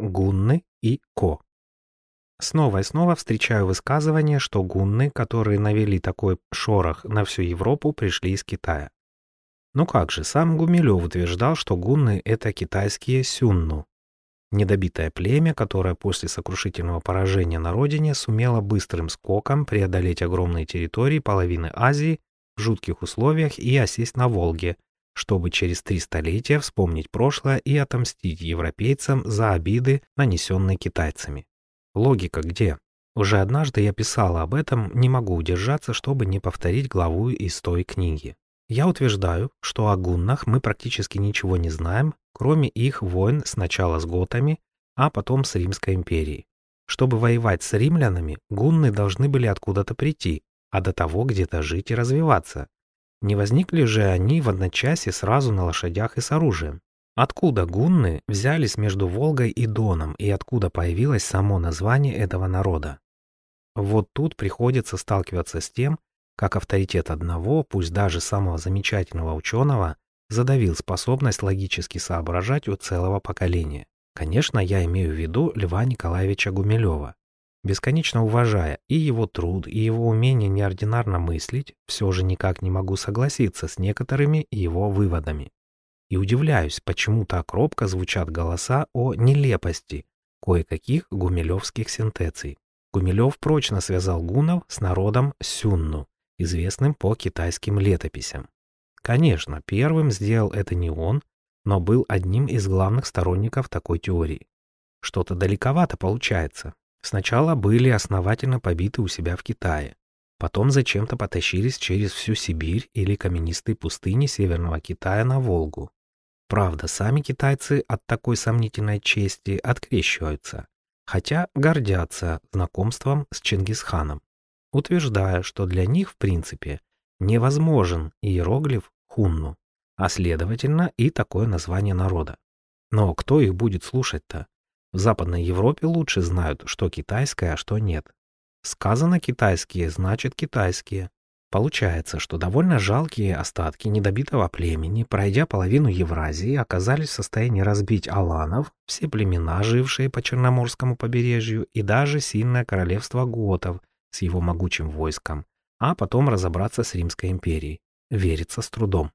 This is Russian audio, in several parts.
гунны и ко. Снова и снова встречаю высказывание, что гунны, которые навели такой шорох на всю Европу, пришли из Китая. Ну как же, сам Гумилев утверждал, что гунны — это китайские сюнну, недобитое племя, которое после сокрушительного поражения на родине сумело быстрым скоком преодолеть огромные территории половины Азии в жутких условиях и осесть на Волге, чтобы через три столетия вспомнить прошлое и отомстить европейцам за обиды, нанесенные китайцами. Логика где? Уже однажды я писала об этом, не могу удержаться, чтобы не повторить главу из той книги. Я утверждаю, что о гуннах мы практически ничего не знаем, кроме их войн сначала с готами, а потом с Римской империей. Чтобы воевать с римлянами, гунны должны были откуда-то прийти, а до того где-то жить и развиваться. Не возникли же они в одночасье сразу на лошадях и с оружием. Откуда гунны взялись между Волгой и Доном и откуда появилось само название этого народа? Вот тут приходится сталкиваться с тем, как авторитет одного, пусть даже самого замечательного ученого, задавил способность логически соображать у целого поколения. Конечно, я имею в виду Льва Николаевича Гумилева. Бесконечно уважая и его труд, и его умение неординарно мыслить, все же никак не могу согласиться с некоторыми его выводами. И удивляюсь, почему так робко звучат голоса о нелепости кое-каких гумилевских синтеций. Гумилев прочно связал гунов с народом Сюнну, известным по китайским летописям. Конечно, первым сделал это не он, но был одним из главных сторонников такой теории. Что-то далековато получается. Сначала были основательно побиты у себя в Китае, потом зачем-то потащились через всю Сибирь или каменистые пустыни Северного Китая на Волгу. Правда, сами китайцы от такой сомнительной чести открещиваются, хотя гордятся знакомством с Чингисханом утверждая, что для них, в принципе, невозможен иероглиф хунну, а следовательно и такое название народа. Но кто их будет слушать-то? В Западной Европе лучше знают, что китайское, а что нет. Сказано китайские, значит китайские. Получается, что довольно жалкие остатки недобитого племени, пройдя половину Евразии, оказались в состоянии разбить аланов, все племена, жившие по Черноморскому побережью, и даже сильное королевство готов, с его могучим войском, а потом разобраться с Римской империей. Верится с трудом.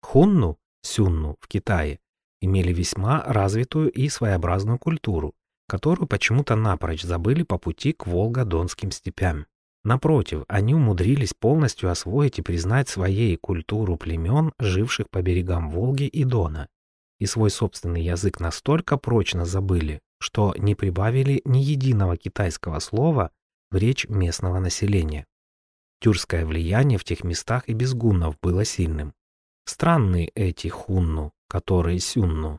Хунну, Сюнну в Китае имели весьма развитую и своеобразную культуру, которую почему-то напрочь забыли по пути к Волго-Донским степям. Напротив, они умудрились полностью освоить и признать своей культуру племен, живших по берегам Волги и Дона, и свой собственный язык настолько прочно забыли, что не прибавили ни единого китайского слова в речь местного населения. Тюркское влияние в тех местах и без гуннов было сильным. Странные эти хунну, которые сюнну.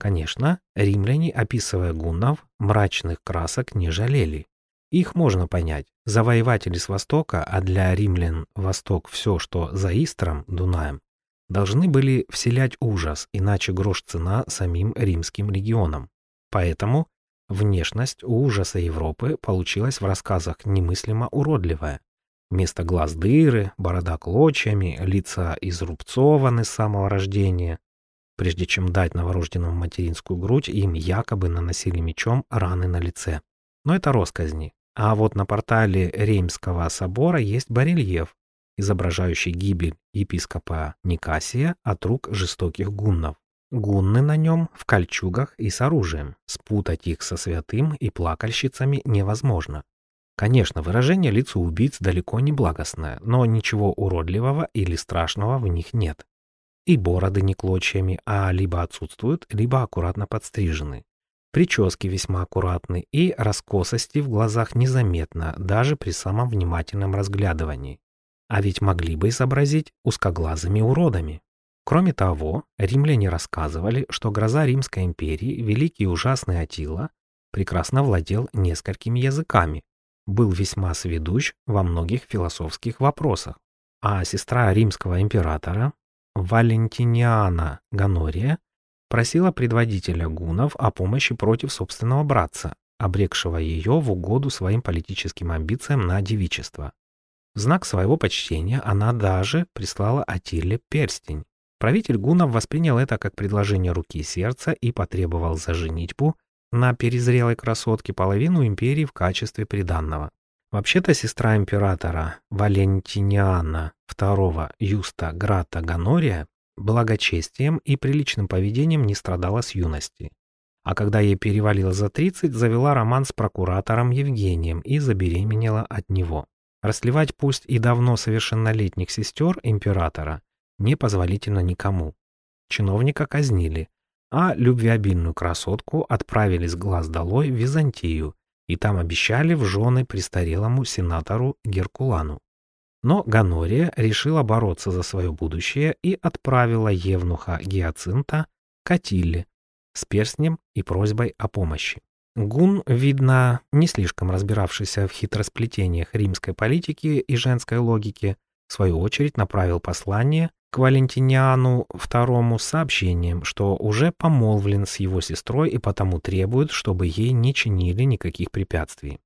Конечно, римляне, описывая гуннов, мрачных красок не жалели. Их можно понять. Завоеватели с востока, а для римлян восток все, что за Истром, Дунаем, должны были вселять ужас, иначе грош цена самим римским легионам. Поэтому Внешность у ужаса Европы получилась в рассказах немыслимо уродливая. Вместо глаз дыры, борода клочьями, лица изрубцованы с самого рождения. Прежде чем дать новорожденному материнскую грудь, им якобы наносили мечом раны на лице. Но это росказни. А вот на портале Реймского собора есть барельеф, изображающий гибель епископа Никасия от рук жестоких гуннов. Гунны на нем в кольчугах и с оружием. Спутать их со святым и плакальщицами невозможно. Конечно, выражение лица убийц далеко не благостное, но ничего уродливого или страшного в них нет. И бороды не клочьями, а либо отсутствуют, либо аккуратно подстрижены. Прически весьма аккуратны, и раскосости в глазах незаметно, даже при самом внимательном разглядывании. А ведь могли бы изобразить узкоглазыми уродами. Кроме того, римляне рассказывали, что гроза Римской империи, великий и ужасный Атила, прекрасно владел несколькими языками, был весьма сведущ во многих философских вопросах, а сестра римского императора Валентиниана Ганория просила предводителя гунов о помощи против собственного братца, обрекшего ее в угоду своим политическим амбициям на девичество. В знак своего почтения она даже прислала Атиле перстень, Правитель гунов воспринял это как предложение руки и сердца и потребовал за женитьбу на перезрелой красотке половину империи в качестве приданного. Вообще-то сестра императора Валентиниана II Юста Грата Ганория благочестием и приличным поведением не страдала с юности. А когда ей перевалило за 30, завела роман с прокуратором Евгением и забеременела от него. Расливать пусть и давно совершеннолетних сестер императора непозволительно никому. Чиновника казнили, а любвеобильную красотку отправили с глаз долой в Византию, и там обещали в жены престарелому сенатору Геркулану. Но Ганория решила бороться за свое будущее и отправила Евнуха Гиацинта к Атилле с перстнем и просьбой о помощи. Гун, видно, не слишком разбиравшийся в хитросплетениях римской политики и женской логики, в свою очередь направил послание к Валентиниану с сообщением, что уже помолвлен с его сестрой и потому требует, чтобы ей не чинили никаких препятствий.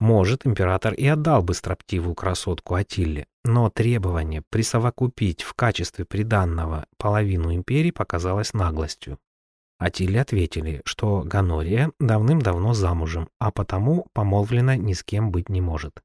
Может, император и отдал бы строптивую красотку Атилле, но требование присовокупить в качестве приданного половину империи показалось наглостью. Атиле ответили, что Ганория давным-давно замужем, а потому помолвлена ни с кем быть не может.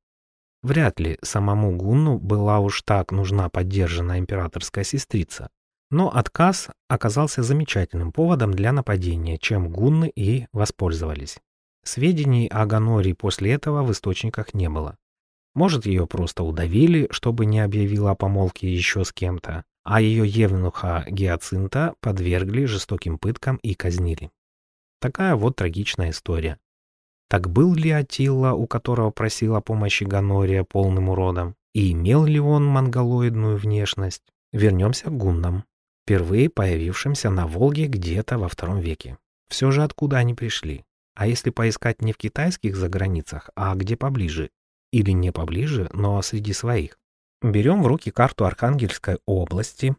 Вряд ли самому Гунну была уж так нужна поддержанная императорская сестрица. Но отказ оказался замечательным поводом для нападения, чем гунны и воспользовались. Сведений о Ганории после этого в источниках не было. Может, ее просто удавили, чтобы не объявила о помолвке еще с кем-то а ее евнуха Гиацинта подвергли жестоким пыткам и казнили. Такая вот трагичная история. Так был ли Атилла, у которого просила помощи Ганория полным уродом, и имел ли он монголоидную внешность? Вернемся к гуннам, впервые появившимся на Волге где-то во втором веке. Все же откуда они пришли? А если поискать не в китайских заграницах, а где поближе? Или не поближе, но среди своих? Берем в руки карту Архангельской области,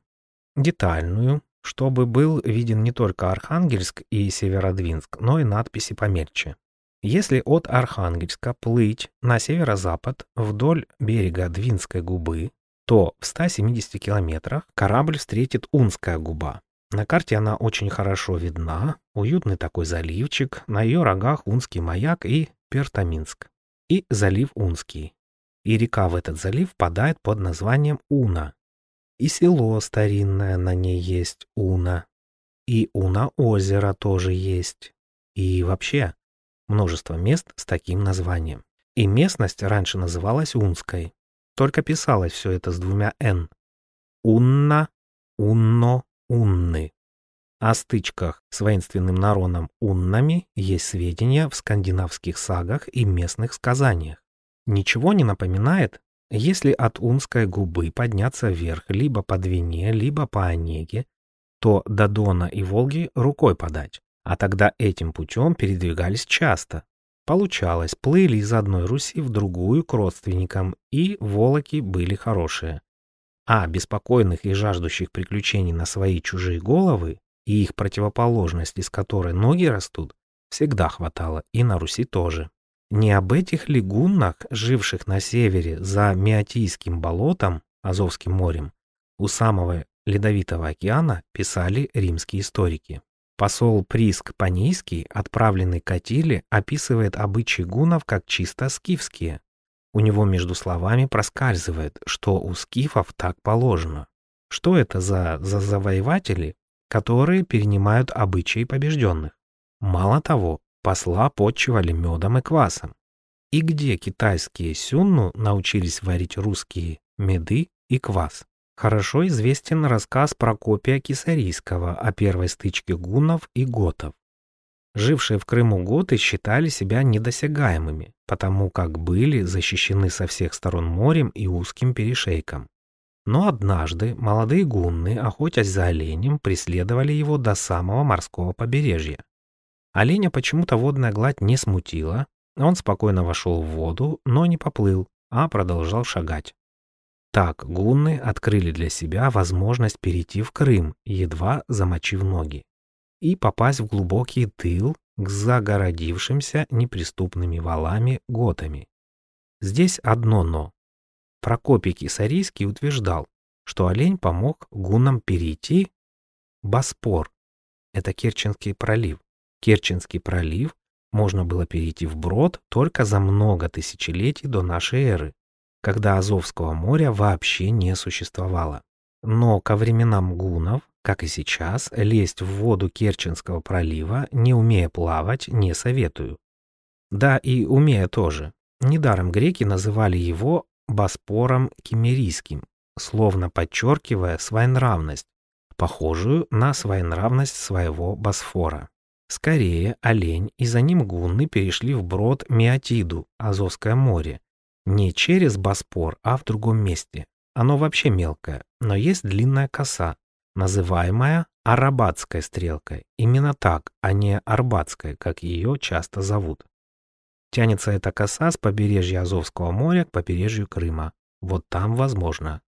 детальную, чтобы был виден не только Архангельск и Северодвинск, но и надписи помельче. Если от Архангельска плыть на северо-запад вдоль берега Двинской губы, то в 170 километрах корабль встретит Унская губа. На карте она очень хорошо видна, уютный такой заливчик, на ее рогах Унский маяк и Пертаминск. И залив Унский и река в этот залив впадает под названием Уна. И село старинное на ней есть Уна. И Уна-озеро тоже есть. И вообще множество мест с таким названием. И местность раньше называлась Унской. Только писалось все это с двумя «н». Унна, Унно, Унны. О стычках с воинственным народом Уннами есть сведения в скандинавских сагах и местных сказаниях. Ничего не напоминает, если от Унской губы подняться вверх либо по Двине, либо по Онеге, то до Дона и Волги рукой подать, а тогда этим путем передвигались часто. Получалось, плыли из одной Руси в другую к родственникам, и волоки были хорошие. А беспокойных и жаждущих приключений на свои чужие головы и их противоположность, из которой ноги растут, всегда хватало, и на Руси тоже. Не об этих ли гуннах, живших на севере за Меотийским болотом, Азовским морем, у самого Ледовитого океана писали римские историки. Посол Приск Панийский, отправленный к Атиле, описывает обычаи гуннов как чисто скифские. У него между словами проскальзывает, что у скифов так положено. Что это за, за завоеватели, которые перенимают обычаи побежденных? Мало того, посла подчивали медом и квасом. И где китайские сюнну научились варить русские меды и квас? Хорошо известен рассказ Прокопия Кисарийского о первой стычке гуннов и готов. Жившие в Крыму готы считали себя недосягаемыми, потому как были защищены со всех сторон морем и узким перешейком. Но однажды молодые гунны, охотясь за оленем, преследовали его до самого морского побережья. Оленя почему-то водная гладь не смутила, он спокойно вошел в воду, но не поплыл, а продолжал шагать. Так гунны открыли для себя возможность перейти в Крым, едва замочив ноги, и попасть в глубокий тыл к загородившимся неприступными валами готами. Здесь одно «но». Прокопий Кисарийский утверждал, что олень помог гуннам перейти Боспор, это Керченский пролив, Керченский пролив можно было перейти вброд только за много тысячелетий до нашей эры, когда Азовского моря вообще не существовало. Но ко временам гунов, как и сейчас, лезть в воду Керченского пролива, не умея плавать, не советую. Да и умея тоже. Недаром греки называли его Боспором Кемерийским, словно подчеркивая своенравность, похожую на своенравность своего Босфора. Скорее, олень и за ним гунны перешли в брод Миотиду, Азовское море. Не через Боспор, а в другом месте. Оно вообще мелкое, но есть длинная коса, называемая Арабатской стрелкой. Именно так, а не Арбатской, как ее часто зовут. Тянется эта коса с побережья Азовского моря к побережью Крыма. Вот там возможно.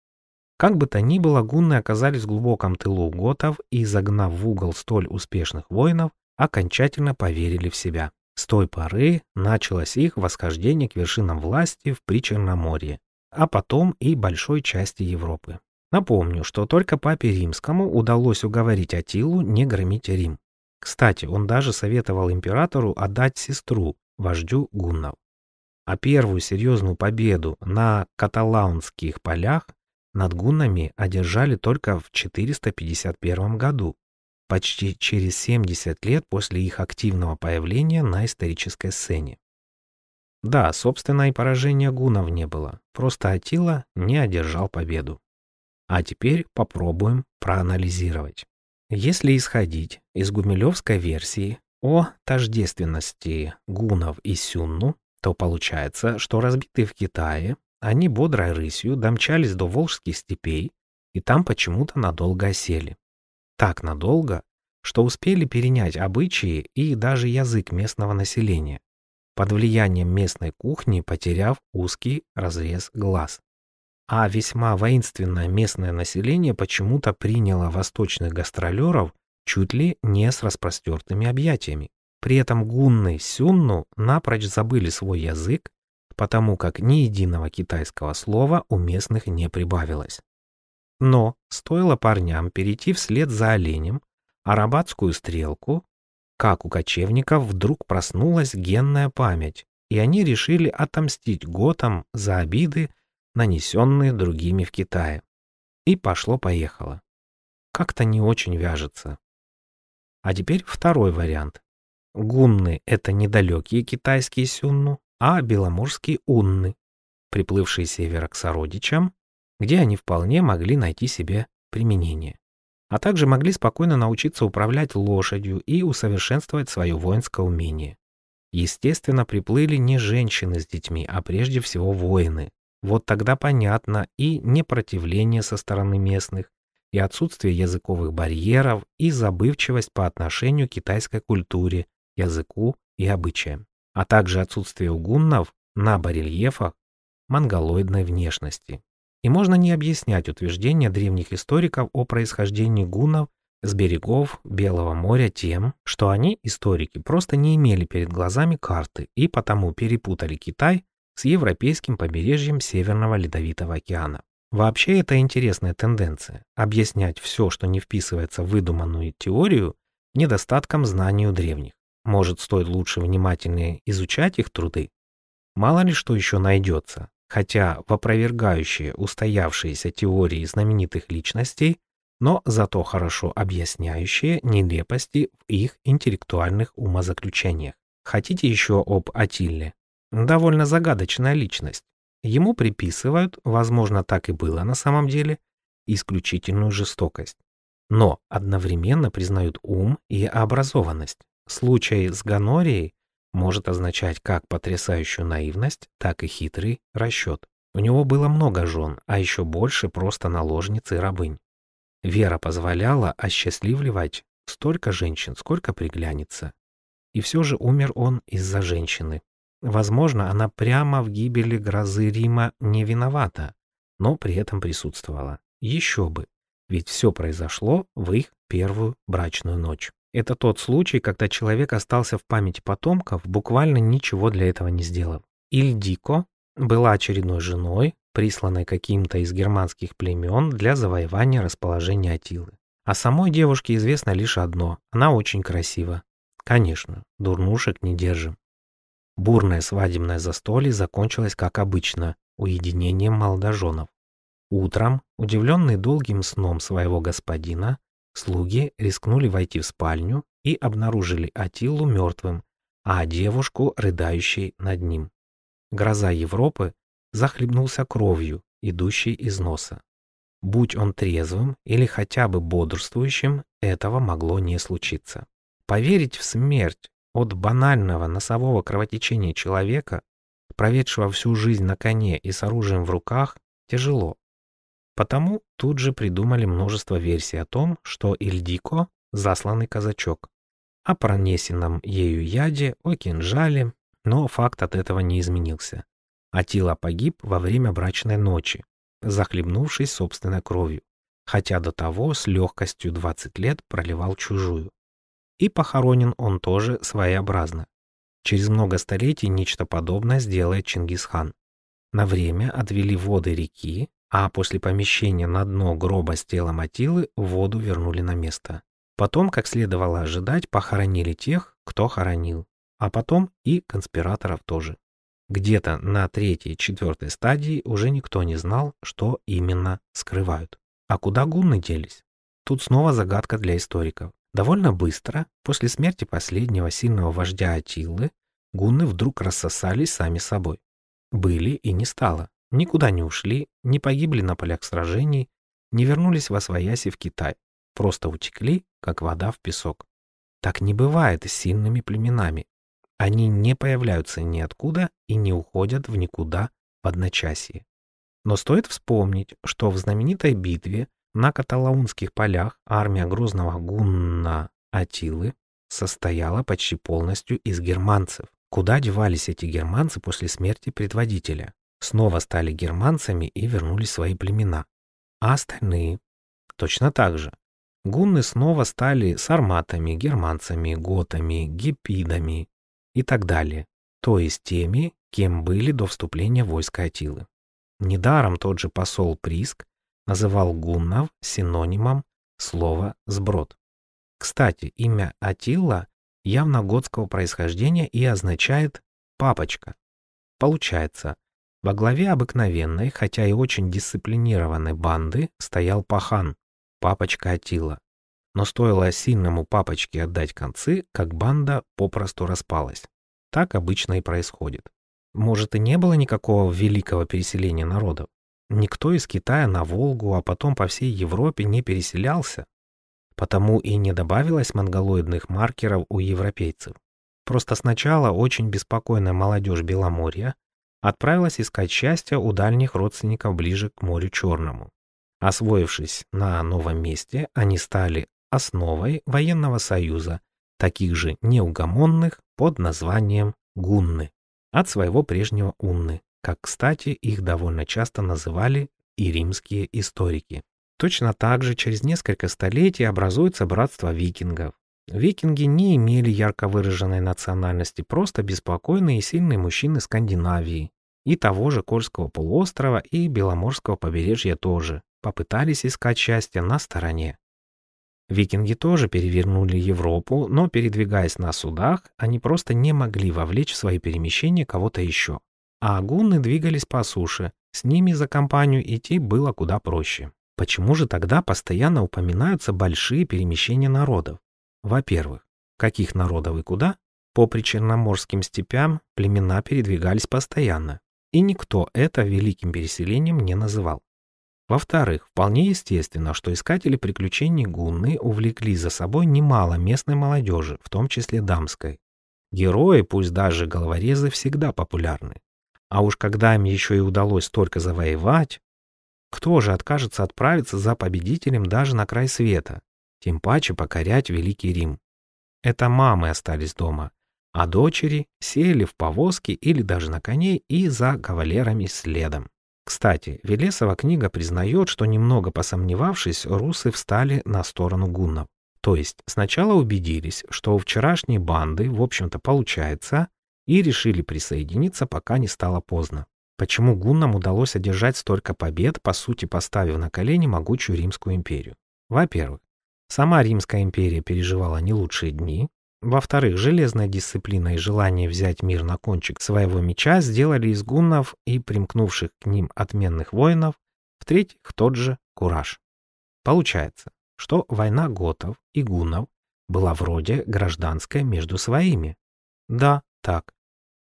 Как бы то ни было, гунны оказались в глубоком тылу готов и, загнав в угол столь успешных воинов, окончательно поверили в себя. С той поры началось их восхождение к вершинам власти в Причерноморье, а потом и большой части Европы. Напомню, что только папе римскому удалось уговорить Атилу не громить Рим. Кстати, он даже советовал императору отдать сестру, вождю гуннов. А первую серьезную победу на каталаунских полях над гуннами одержали только в 451 году, почти через 70 лет после их активного появления на исторической сцене. Да, собственно, и поражения гуннов не было, просто Атила не одержал победу. А теперь попробуем проанализировать. Если исходить из гумилевской версии о тождественности гунов и сюнну, то получается, что разбитые в Китае, они бодрой рысью домчались до Волжских степей и там почему-то надолго осели. Так надолго, что успели перенять обычаи и даже язык местного населения, под влиянием местной кухни потеряв узкий разрез глаз. А весьма воинственное местное население почему-то приняло восточных гастролеров чуть ли не с распростертыми объятиями. При этом гунны Сюнну напрочь забыли свой язык, потому как ни единого китайского слова у местных не прибавилось. Но стоило парням перейти вслед за оленем, арабатскую стрелку, как у кочевников вдруг проснулась генная память, и они решили отомстить готам за обиды, нанесенные другими в Китае. И пошло-поехало. Как-то не очень вяжется. А теперь второй вариант. Гунны — это недалекие китайские сюнну, а беломорские унны, приплывшие севера к сородичам, где они вполне могли найти себе применение. А также могли спокойно научиться управлять лошадью и усовершенствовать свое воинское умение. Естественно, приплыли не женщины с детьми, а прежде всего воины. Вот тогда понятно и непротивление со стороны местных, и отсутствие языковых барьеров, и забывчивость по отношению к китайской культуре, языку и обычаям, а также отсутствие у гуннов на барельефах монголоидной внешности. И можно не объяснять утверждения древних историков о происхождении гуннов с берегов Белого моря тем, что они, историки, просто не имели перед глазами карты и потому перепутали Китай с европейским побережьем Северного Ледовитого океана. Вообще это интересная тенденция – объяснять все, что не вписывается в выдуманную теорию, недостатком знаний у древних. Может, стоит лучше внимательнее изучать их труды? Мало ли что еще найдется, хотя в опровергающие устоявшиеся теории знаменитых личностей, но зато хорошо объясняющие нелепости в их интеллектуальных умозаключениях. Хотите еще об Атилле? Довольно загадочная личность. Ему приписывают, возможно, так и было на самом деле, исключительную жестокость. Но одновременно признают ум и образованность. Случай с гонорией может означать как потрясающую наивность, так и хитрый расчет. У него было много жен, а еще больше просто наложниц и рабынь. Вера позволяла осчастливливать столько женщин, сколько приглянется. И все же умер он из-за женщины. Возможно, она прямо в гибели грозы Рима не виновата, но при этом присутствовала. Еще бы, ведь все произошло в их первую брачную ночь. Это тот случай, когда человек остался в памяти потомков, буквально ничего для этого не сделав. Ильдико была очередной женой, присланной каким-то из германских племен для завоевания расположения Атилы. О самой девушке известно лишь одно – она очень красива. Конечно, дурнушек не держим. Бурное свадебное застолье закончилось, как обычно, уединением молодоженов. Утром, удивленные долгим сном своего господина, слуги рискнули войти в спальню и обнаружили Атилу мертвым, а девушку, рыдающей над ним. Гроза Европы захлебнулся кровью, идущей из носа. Будь он трезвым или хотя бы бодрствующим, этого могло не случиться. Поверить в смерть от банального носового кровотечения человека, проведшего всю жизнь на коне и с оружием в руках, тяжело. Потому тут же придумали множество версий о том, что Ильдико – засланный казачок, о пронесенном ею яде, о кинжале, но факт от этого не изменился. Атила погиб во время брачной ночи, захлебнувшись собственной кровью, хотя до того с легкостью 20 лет проливал чужую. И похоронен он тоже своеобразно. Через много столетий нечто подобное сделает Чингисхан. На время отвели воды реки, а после помещения на дно гроба с телом Атилы воду вернули на место. Потом, как следовало ожидать, похоронили тех, кто хоронил, а потом и конспираторов тоже. Где-то на третьей-четвертой стадии уже никто не знал, что именно скрывают. А куда гунны делись? Тут снова загадка для историков. Довольно быстро, после смерти последнего сильного вождя Атилы, гунны вдруг рассосались сами собой. Были и не стало. Никуда не ушли, не погибли на полях сражений, не вернулись во свояси в Китай. Просто утекли, как вода в песок. Так не бывает с сильными племенами. Они не появляются ниоткуда и не уходят в никуда в одночасье. Но стоит вспомнить, что в знаменитой битве на Каталаунских полях армия грозного гунна Атилы состояла почти полностью из германцев. Куда девались эти германцы после смерти предводителя? Снова стали германцами и вернулись в свои племена. А остальные? Точно так же. Гунны снова стали сарматами, германцами, готами, гепидами, и так далее, то есть теми, кем были до вступления войска Атилы. Недаром тот же посол Приск называл гуннов синонимом слова «сброд». Кстати, имя Атилла явно готского происхождения и означает «папочка». Получается, во главе обыкновенной, хотя и очень дисциплинированной банды стоял пахан, папочка Атила. Но стоило сильному папочке отдать концы, как банда попросту распалась. Так обычно и происходит. Может, и не было никакого великого переселения народов. Никто из Китая на Волгу, а потом по всей Европе не переселялся. Потому и не добавилось монголоидных маркеров у европейцев. Просто сначала очень беспокойная молодежь Беломорья отправилась искать счастья у дальних родственников ближе к морю Черному. Освоившись на новом месте, они стали основой военного союза, таких же неугомонных под названием гунны, от своего прежнего унны, как, кстати, их довольно часто называли и римские историки. Точно так же через несколько столетий образуется братство викингов. Викинги не имели ярко выраженной национальности, просто беспокойные и сильные мужчины Скандинавии, и того же Кольского полуострова и Беломорского побережья тоже, попытались искать счастье на стороне. Викинги тоже перевернули Европу, но, передвигаясь на судах, они просто не могли вовлечь в свои перемещения кого-то еще. А гунны двигались по суше, с ними за компанию идти было куда проще. Почему же тогда постоянно упоминаются большие перемещения народов? Во-первых, каких народов и куда? По причерноморским степям племена передвигались постоянно, и никто это великим переселением не называл. Во-вторых, вполне естественно, что искатели приключений гунны увлекли за собой немало местной молодежи, в том числе дамской. Герои, пусть даже головорезы, всегда популярны. А уж когда им еще и удалось столько завоевать, кто же откажется отправиться за победителем даже на край света, тем паче покорять Великий Рим? Это мамы остались дома, а дочери сели в повозки или даже на коней и за кавалерами следом. Кстати, Велесова книга признает, что немного посомневавшись, русы встали на сторону гуннов. То есть сначала убедились, что у вчерашней банды, в общем-то, получается, и решили присоединиться, пока не стало поздно. Почему гуннам удалось одержать столько побед, по сути поставив на колени могучую Римскую империю? Во-первых, сама Римская империя переживала не лучшие дни. Во-вторых, железная дисциплина и желание взять мир на кончик своего меча сделали из гуннов и примкнувших к ним отменных воинов, в-третьих, тот же кураж. Получается, что война готов и гуннов была вроде гражданская между своими. Да, так.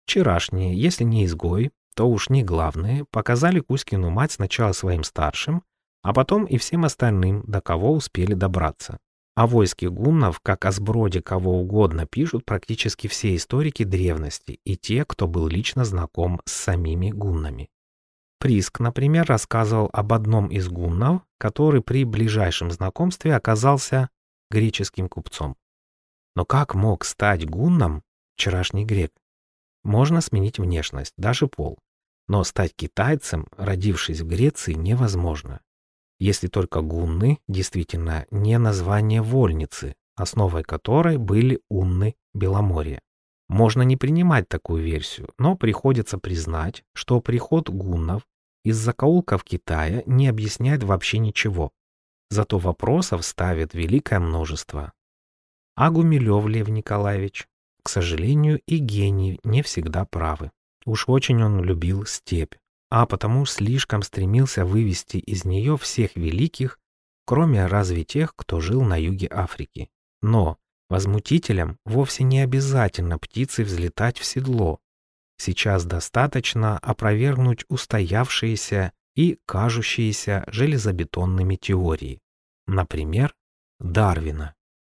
Вчерашние, если не изгои, то уж не главные, показали Кузькину мать сначала своим старшим, а потом и всем остальным, до кого успели добраться. О войске гуннов, как о сброде кого угодно, пишут практически все историки древности и те, кто был лично знаком с самими гуннами. Приск, например, рассказывал об одном из гуннов, который при ближайшем знакомстве оказался греческим купцом. Но как мог стать гунном вчерашний грек? Можно сменить внешность, даже пол. Но стать китайцем, родившись в Греции, невозможно. Если только гунны действительно не название вольницы, основой которой были унны Беломорья. Можно не принимать такую версию, но приходится признать, что приход гуннов из закоулков Китая не объясняет вообще ничего. Зато вопросов ставит великое множество. А Гумилев Лев Николаевич к сожалению, и гении не всегда правы. Уж очень он любил степь, а потому слишком стремился вывести из нее всех великих, кроме разве тех, кто жил на юге Африки. Но возмутителям вовсе не обязательно птицы взлетать в седло. Сейчас достаточно опровергнуть устоявшиеся и кажущиеся железобетонными теории. Например, Дарвина.